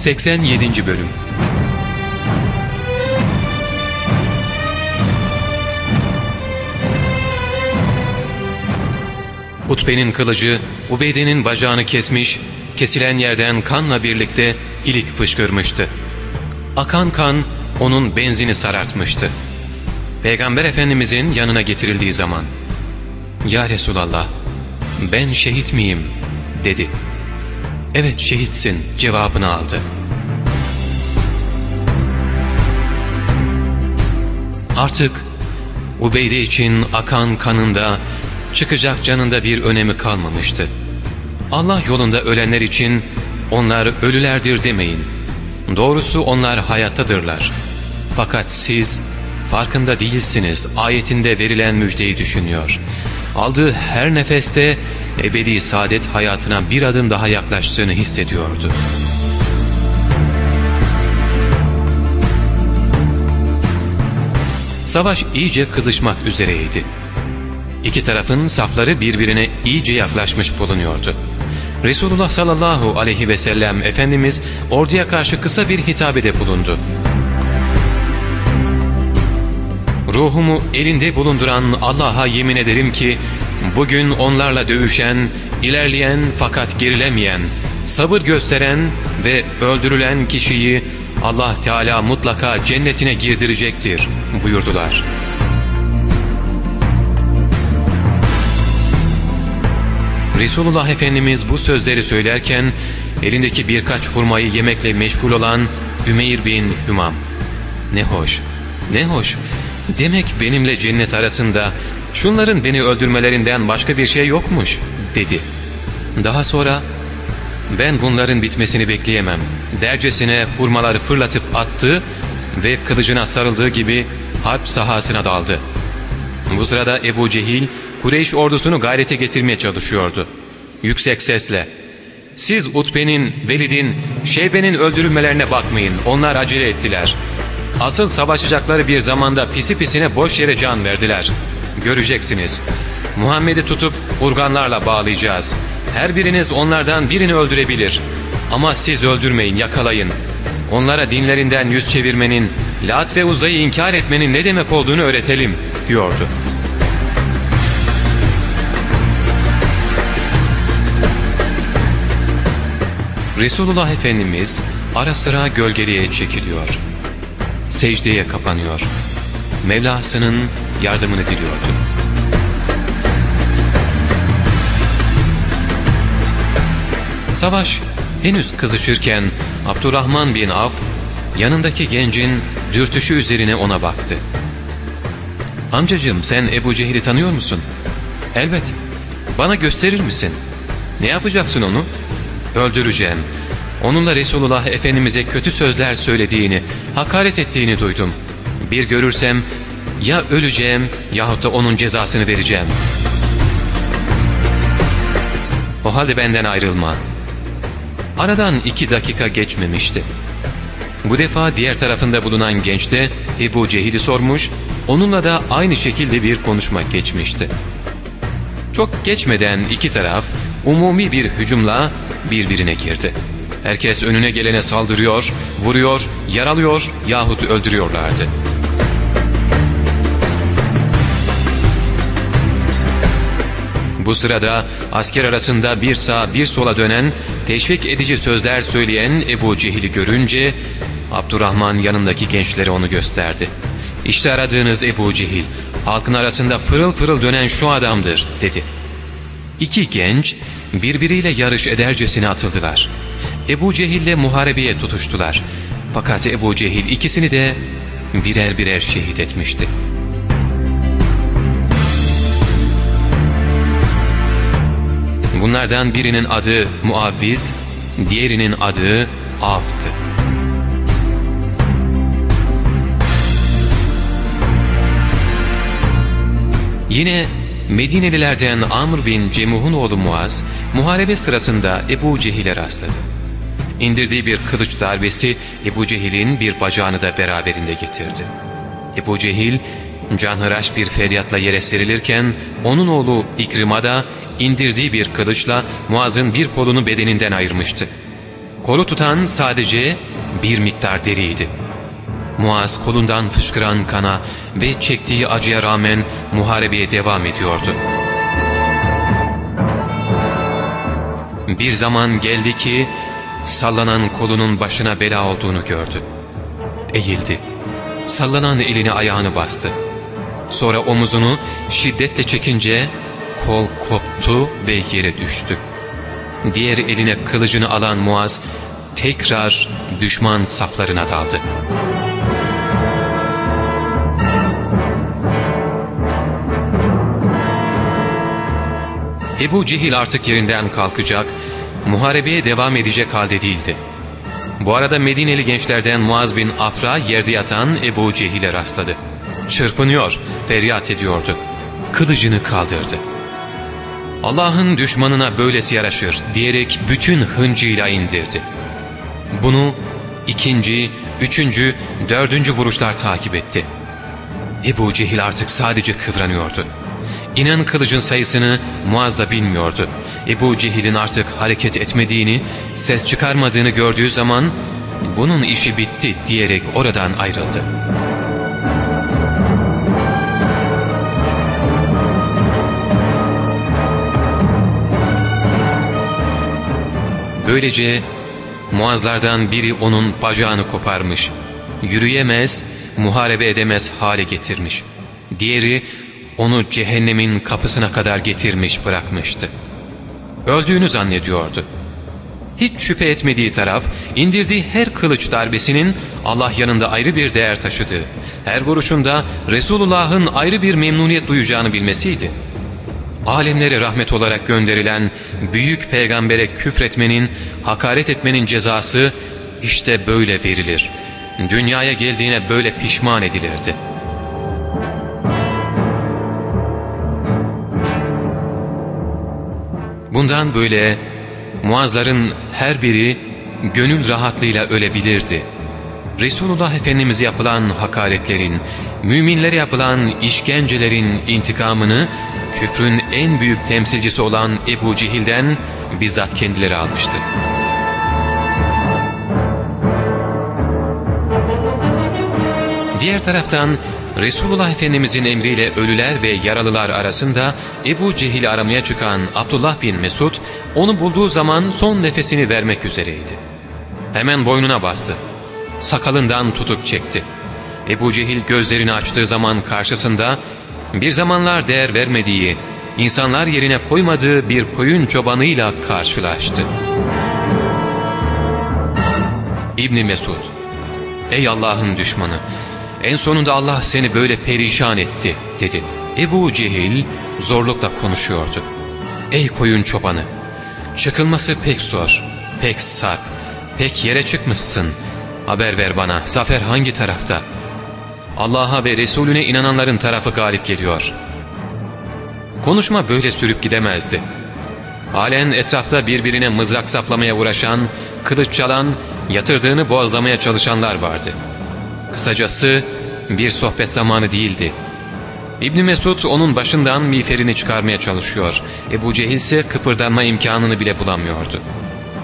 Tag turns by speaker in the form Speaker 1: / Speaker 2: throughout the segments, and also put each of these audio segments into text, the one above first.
Speaker 1: 87. Bölüm Utbe'nin kılıcı Ubeyde'nin bacağını kesmiş, kesilen yerden kanla birlikte ilik fışkırmıştı. Akan kan onun benzini sarartmıştı. Peygamber Efendimizin yanına getirildiği zaman ''Ya Resulallah, ben şehit miyim?'' dedi. ''Evet şehitsin'' cevabını aldı. Artık Ubeyde için akan kanında, çıkacak canında bir önemi kalmamıştı. Allah yolunda ölenler için onlar ölülerdir demeyin. Doğrusu onlar hayattadırlar. Fakat siz farkında değilsiniz ayetinde verilen müjdeyi düşünüyor. Aldığı her nefeste ebedi saadet hayatına bir adım daha yaklaştığını hissediyordu. Savaş iyice kızışmak üzereydi. İki tarafın safları birbirine iyice yaklaşmış bulunuyordu. Resulullah sallallahu aleyhi ve sellem Efendimiz orduya karşı kısa bir hitabede bulundu. Ruhumu elinde bulunduran Allah'a yemin ederim ki bugün onlarla dövüşen, ilerleyen fakat gerilemeyen, sabır gösteren ve öldürülen kişiyi Allah Teala mutlaka cennetine girdirecektir buyurdular.'' Resulullah Efendimiz bu sözleri söylerken elindeki birkaç hurmayı yemekle meşgul olan Ümeyr bin Hümam. Ne hoş, ne hoş. Demek benimle cennet arasında şunların beni öldürmelerinden başka bir şey yokmuş dedi. Daha sonra ben bunların bitmesini bekleyemem dercesine hurmaları fırlatıp attı ve kılıcına sarıldığı gibi harp sahasına daldı. Bu sırada Ebu Cehil Kureyş ordusunu gayrete getirmeye çalışıyordu. Yüksek sesle ''Siz Utbe'nin, Velid'in, Şeybe'nin öldürülmelerine bakmayın. Onlar acele ettiler. Asıl savaşacakları bir zamanda pisi pisine boş yere can verdiler. Göreceksiniz. Muhammed'i tutup urganlarla bağlayacağız. Her biriniz onlardan birini öldürebilir. Ama siz öldürmeyin, yakalayın. Onlara dinlerinden yüz çevirmenin, Lat ve Uzay'ı inkar etmenin ne demek olduğunu öğretelim.'' diyordu. Resulullah Efendimiz ara sıra gölgeliğe çekiliyor. Secdeye kapanıyor. Mevlasının yardımını diliyordu. Savaş henüz kızışırken Abdurrahman bin Av yanındaki gencin dürtüşü üzerine ona baktı. ''Amcacığım sen Ebu Cehil'i tanıyor musun?'' ''Elbet. Bana gösterir misin? Ne yapacaksın onu?'' öldüreceğim. Onunla Resulullah Efendimiz'e kötü sözler söylediğini, hakaret ettiğini duydum. Bir görürsem ya öleceğim yahut da onun cezasını vereceğim. O halde benden ayrılma. Aradan iki dakika geçmemişti. Bu defa diğer tarafında bulunan genç de Ebu Cehil'i sormuş, onunla da aynı şekilde bir konuşma geçmişti. Çok geçmeden iki taraf umumi bir hücumla birbirine girdi. Herkes önüne gelene saldırıyor, vuruyor, yaralıyor yahut öldürüyorlardı. Bu sırada asker arasında bir sağa bir sola dönen, teşvik edici sözler söyleyen Ebu Cehil'i görünce Abdurrahman yanındaki gençlere onu gösterdi. İşte aradığınız Ebu Cehil, halkın arasında fırıl fırıl dönen şu adamdır dedi. İki genç birbiriyle yarış edercesine atıldılar. Ebu Cehil ile muharebeye tutuştular. Fakat Ebu Cehil ikisini de birer birer şehit etmişti. Bunlardan birinin adı Muavviz, diğerinin adı Av'tı. Yine Medinelilerden Amr bin Cemuh'un oğlu Muaz, muharebe sırasında Ebu Cehil'e rastladı. İndirdiği bir kılıç darbesi Ebu Cehil'in bir bacağını da beraberinde getirdi. Ebu Cehil, canhıraş bir feryatla yere serilirken, onun oğlu İkrim'a da indirdiği bir kılıçla Muaz'ın bir kolunu bedeninden ayırmıştı. Kolu tutan sadece bir miktar deriydi. Muaz kolundan fışkıran kana ve çektiği acıya rağmen muharebeye devam ediyordu. Bir zaman geldi ki sallanan kolunun başına bela olduğunu gördü. Eğildi. Sallanan elini ayağını bastı. Sonra omuzunu şiddetle çekince kol koptu ve yere düştü. Diğer eline kılıcını alan Muaz tekrar düşman saflarına daldı. Ebu Cehil artık yerinden kalkacak, muharebeye devam edecek halde değildi. Bu arada Medineli gençlerden Muaz bin Afra yerde yatan Ebu Cehil'e rastladı. Çırpınıyor, feryat ediyordu. Kılıcını kaldırdı. Allah'ın düşmanına böylesi yaraşır diyerek bütün hıncıyla indirdi. Bunu ikinci, üçüncü, dördüncü vuruşlar takip etti. Ebu Cehil artık sadece kıvranıyordu. İnen kılıcın sayısını Muaz da bilmiyordu. Ebu Cehil'in artık hareket etmediğini, ses çıkarmadığını gördüğü zaman bunun işi bitti diyerek oradan ayrıldı. Böylece Muazlardan biri onun bacağını koparmış. Yürüyemez, muharebe edemez hale getirmiş. Diğeri onu cehennemin kapısına kadar getirmiş bırakmıştı. Öldüğünü zannediyordu. Hiç şüphe etmediği taraf, indirdiği her kılıç darbesinin Allah yanında ayrı bir değer taşıdığı, her vuruşunda Resulullah'ın ayrı bir memnuniyet duyacağını bilmesiydi. Alemlere rahmet olarak gönderilen büyük peygambere küfretmenin, hakaret etmenin cezası işte böyle verilir. Dünyaya geldiğine böyle pişman edilirdi.'' Bundan böyle Muazların her biri gönül rahatlığıyla ölebilirdi. Resulullah Efendimiz'e yapılan hakaretlerin, müminlere yapılan işkencelerin intikamını küfrün en büyük temsilcisi olan Ebu Cehil'den bizzat kendileri almıştı. Diğer taraftan Resulullah Efendimizin emriyle ölüler ve yaralılar arasında Ebu Cehil aramaya çıkan Abdullah bin Mesud onu bulduğu zaman son nefesini vermek üzereydi. Hemen boynuna bastı. Sakalından tutup çekti. Ebu Cehil gözlerini açtığı zaman karşısında bir zamanlar değer vermediği, insanlar yerine koymadığı bir koyun çobanıyla karşılaştı. İbni Mesud, ey Allah'ın düşmanı, en sonunda Allah seni böyle perişan etti dedi. Ebu Cehil zorlukla konuşuyordu. Ey koyun çobanı! Çıkılması pek zor, pek sarp, pek yere çıkmışsın. Haber ver bana, zafer hangi tarafta? Allah'a ve Resulüne inananların tarafı galip geliyor. Konuşma böyle sürüp gidemezdi. Halen etrafta birbirine mızrak saplamaya uğraşan, kılıç çalan, yatırdığını boğazlamaya çalışanlar vardı.'' Kısacası bir sohbet zamanı değildi. İbni Mesud onun başından miğferini çıkarmaya çalışıyor. Ebu Cehil ise kıpırdanma imkanını bile bulamıyordu.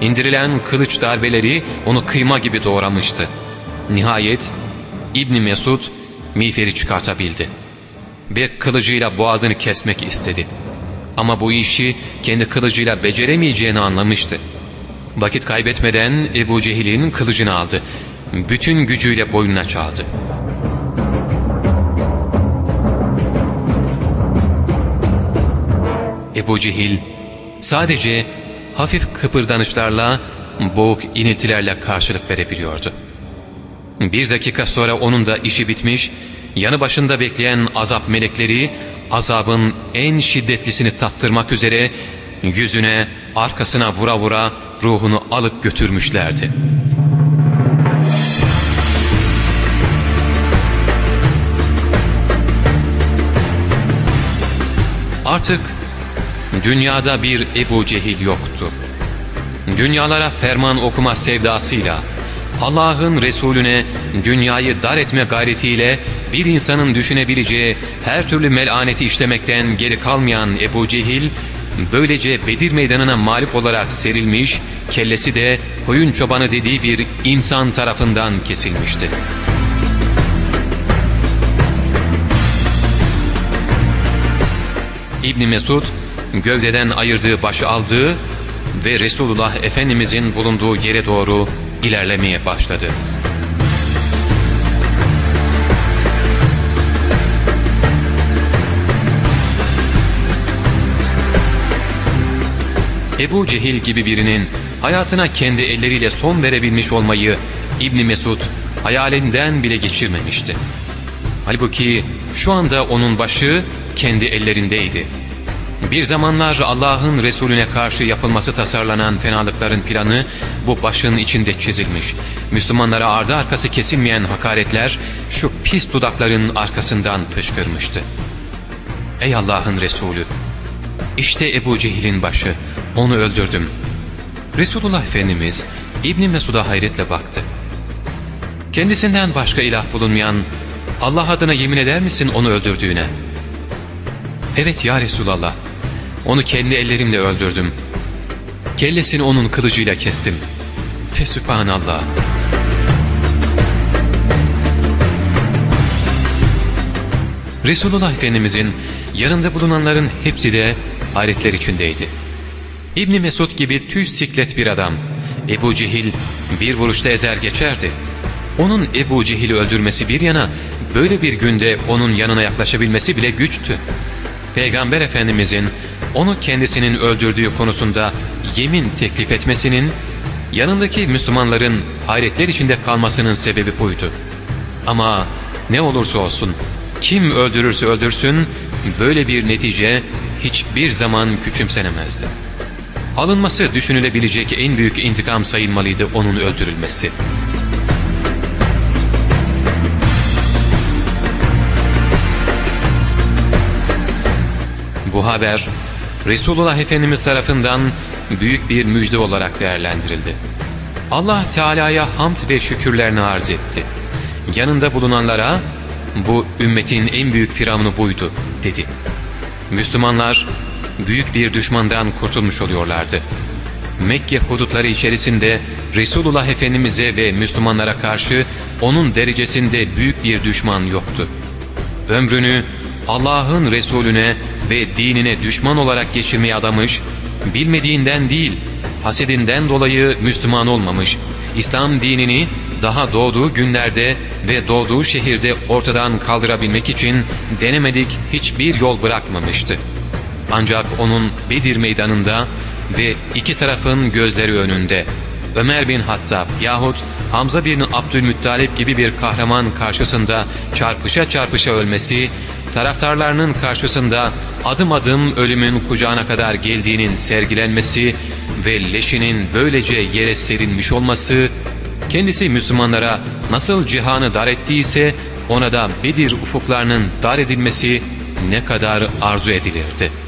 Speaker 1: İndirilen kılıç darbeleri onu kıyma gibi doğramıştı. Nihayet İbni Mesud miğferi çıkartabildi. Bir kılıcıyla boğazını kesmek istedi. Ama bu işi kendi kılıcıyla beceremeyeceğini anlamıştı. Vakit kaybetmeden Ebu Cehil'in kılıcını aldı bütün gücüyle boynuna çaldı. Ebu Cehil sadece hafif kıpırdanışlarla boğuk iniltilerle karşılık verebiliyordu. Bir dakika sonra onun da işi bitmiş, yanı başında bekleyen azap melekleri azabın en şiddetlisini tattırmak üzere yüzüne arkasına vura vura ruhunu alıp götürmüşlerdi. Artık dünyada bir Ebu Cehil yoktu. Dünyalara ferman okuma sevdasıyla, Allah'ın Resulüne dünyayı dar etme gayretiyle bir insanın düşünebileceği her türlü melaneti işlemekten geri kalmayan Ebu Cehil, böylece Bedir meydanına mağlup olarak serilmiş, kellesi de koyun çobanı dediği bir insan tarafından kesilmişti. İbni Mesud gövdeden ayırdığı başı aldığı ve Resulullah Efendimizin bulunduğu yere doğru ilerlemeye başladı. Ebu Cehil gibi birinin hayatına kendi elleriyle son verebilmiş olmayı İbni Mesud hayalinden bile geçirmemişti. Halbuki şu anda onun başı kendi ellerindeydi. Bir zamanlar Allah'ın Resulüne karşı yapılması tasarlanan fenalıkların planı bu başın içinde çizilmiş. Müslümanlara ardı arkası kesilmeyen hakaretler şu pis dudakların arkasından fışkırmıştı. Ey Allah'ın Resulü! İşte Ebu Cehil'in başı, onu öldürdüm. Resulullah Efendimiz İbn Mesud'a hayretle baktı. Kendisinden başka ilah bulunmayan Allah adına yemin eder misin onu öldürdüğüne? Evet ya Resulallah. Onu kendi ellerimle öldürdüm. Kellesini onun kılıcıyla kestim. Fesübhanallah. Resulullah Efendimizin yanında bulunanların hepsi de hayretler içindeydi. İbni Mesud gibi tüy siklet bir adam. Ebu Cehil bir vuruşta ezer geçerdi. Onun Ebu Cehil'i öldürmesi bir yana böyle bir günde onun yanına yaklaşabilmesi bile güçtü. Peygamber Efendimizin onu kendisinin öldürdüğü konusunda yemin teklif etmesinin yanındaki Müslümanların hayretler içinde kalmasının sebebi buydu. Ama ne olursa olsun kim öldürürse öldürsün böyle bir netice hiçbir zaman küçümsenemezdi. Alınması düşünülebilecek en büyük intikam sayılmalıydı onun öldürülmesi. Bu haber Resulullah Efendimiz tarafından büyük bir müjde olarak değerlendirildi. Allah Teala'ya hamd ve şükürlerini arz etti. Yanında bulunanlara bu ümmetin en büyük firavunu buydu dedi. Müslümanlar büyük bir düşmandan kurtulmuş oluyorlardı. Mekke hudutları içerisinde Resulullah Efendimiz'e ve Müslümanlara karşı onun derecesinde büyük bir düşman yoktu. Ömrünü Allah'ın Resulüne ve dinine düşman olarak geçirmeye adamış, bilmediğinden değil, hasedinden dolayı Müslüman olmamış, İslam dinini daha doğduğu günlerde ve doğduğu şehirde ortadan kaldırabilmek için denemedik hiçbir yol bırakmamıştı. Ancak onun Bedir meydanında ve iki tarafın gözleri önünde Ömer bin Hattab yahut Hamza bin Abdülmuttalip gibi bir kahraman karşısında çarpışa çarpışa ölmesi, taraftarlarının karşısında adım adım ölümün kucağına kadar geldiğinin sergilenmesi ve leşinin böylece yere serilmiş olması, kendisi Müslümanlara nasıl cihanı dar ettiyse ona da Bedir ufuklarının dar edilmesi ne kadar arzu edilirdi.''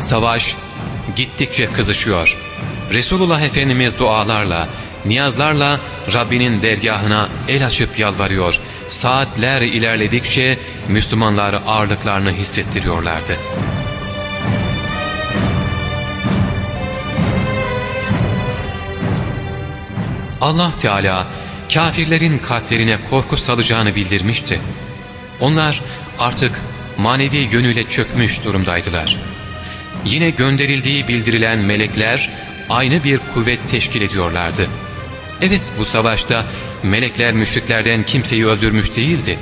Speaker 1: Savaş gittikçe kızışıyor. Resulullah Efendimiz dualarla, niyazlarla Rabbinin dergahına el açıp yalvarıyor. Saatler ilerledikçe Müslümanlar ağırlıklarını hissettiriyorlardı. Allah Teala kafirlerin kalplerine korku salacağını bildirmişti. Onlar artık manevi yönüyle çökmüş durumdaydılar yine gönderildiği bildirilen melekler aynı bir kuvvet teşkil ediyorlardı. Evet bu savaşta melekler müşriklerden kimseyi öldürmüş değildi.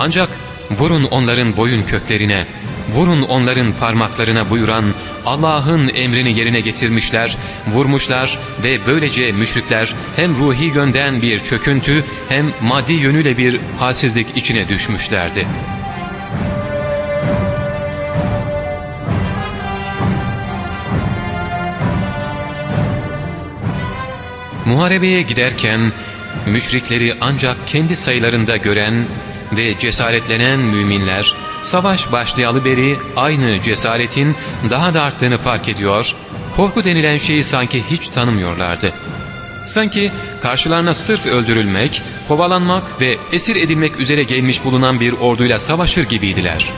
Speaker 1: Ancak vurun onların boyun köklerine, vurun onların parmaklarına buyuran Allah'ın emrini yerine getirmişler, vurmuşlar ve böylece müşrikler hem ruhi yönden bir çöküntü hem maddi yönüyle bir halsizlik içine düşmüşlerdi.'' Muharebeye giderken müşrikleri ancak kendi sayılarında gören ve cesaretlenen müminler savaş başlayalı beri aynı cesaretin daha da arttığını fark ediyor, korku denilen şeyi sanki hiç tanımıyorlardı. Sanki karşılarına sırf öldürülmek, kovalanmak ve esir edilmek üzere gelmiş bulunan bir orduyla savaşır gibiydiler.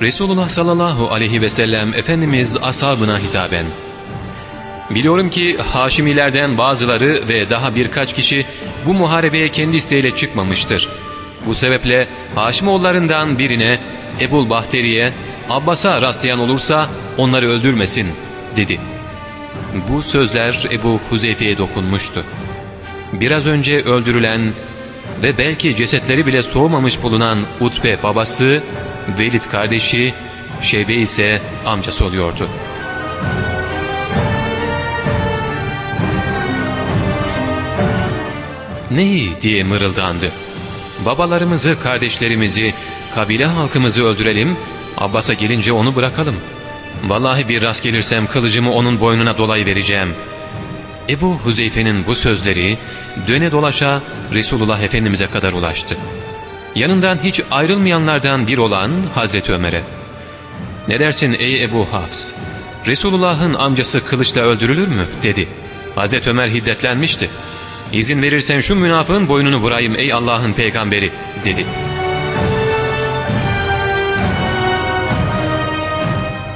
Speaker 1: Resulullah sallallahu aleyhi ve sellem Efendimiz ashabına hitaben Biliyorum ki Haşimilerden bazıları ve daha birkaç kişi bu muharebeye kendi isteğiyle çıkmamıştır. Bu sebeple Haşimoğullarından birine Ebul Bahteri'ye Abbas'a rastlayan olursa onları öldürmesin dedi. Bu sözler Ebu Huzeyfe'ye dokunmuştu. Biraz önce öldürülen ve belki cesetleri bile soğumamış bulunan Utbe babası, Velid kardeşi, Şeybe ise amcası oluyordu. Neyi diye mırıldandı. Babalarımızı, kardeşlerimizi, kabile halkımızı öldürelim, Abbas'a gelince onu bırakalım. Vallahi bir rast gelirsem kılıcımı onun boynuna dolay vereceğim. Ebu Huzeyfe'nin bu sözleri döne dolaşa Resulullah Efendimiz'e kadar ulaştı. Yanından hiç ayrılmayanlardan bir olan Hazreti Ömer'e. ''Ne dersin ey Ebu Hafs? Resulullah'ın amcası kılıçla öldürülür mü?'' dedi. Hazreti Ömer hiddetlenmişti. ''İzin verirsen şu münafığın boynunu vurayım ey Allah'ın peygamberi.'' dedi.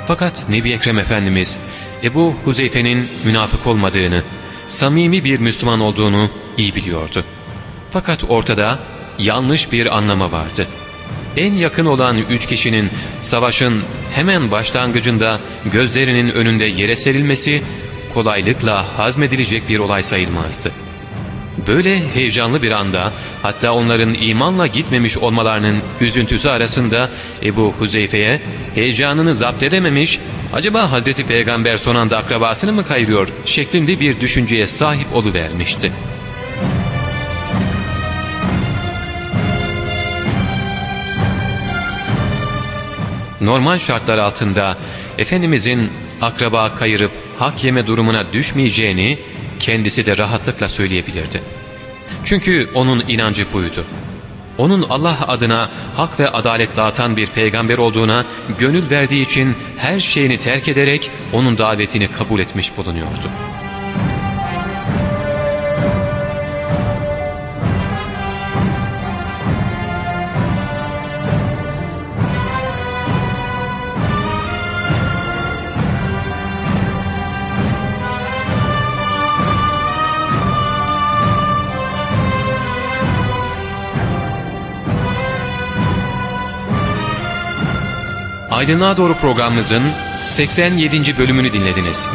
Speaker 1: Fakat Nebi Ekrem Efendimiz Ebu Huzeyfe'nin münafık olmadığını, samimi bir Müslüman olduğunu iyi biliyordu. Fakat ortada yanlış bir anlama vardı. En yakın olan üç kişinin savaşın hemen başlangıcında gözlerinin önünde yere serilmesi kolaylıkla hazmedilecek bir olay sayılmazdı. Böyle heyecanlı bir anda hatta onların imanla gitmemiş olmalarının üzüntüsü arasında Ebu Huzeyfe'ye heyecanını zapt edememiş acaba Hazreti Peygamber son anda akrabasını mı kayırıyor şeklinde bir düşünceye sahip oluvermişti. Normal şartlar altında Efendimizin akraba kayırıp hak yeme durumuna düşmeyeceğini kendisi de rahatlıkla söyleyebilirdi. Çünkü onun inancı buydu. Onun Allah adına hak ve adalet dağıtan bir peygamber olduğuna gönül verdiği için her şeyini terk ederek onun davetini kabul etmiş bulunuyordu. Aydınlığa Doğru programımızın 87. bölümünü dinlediniz.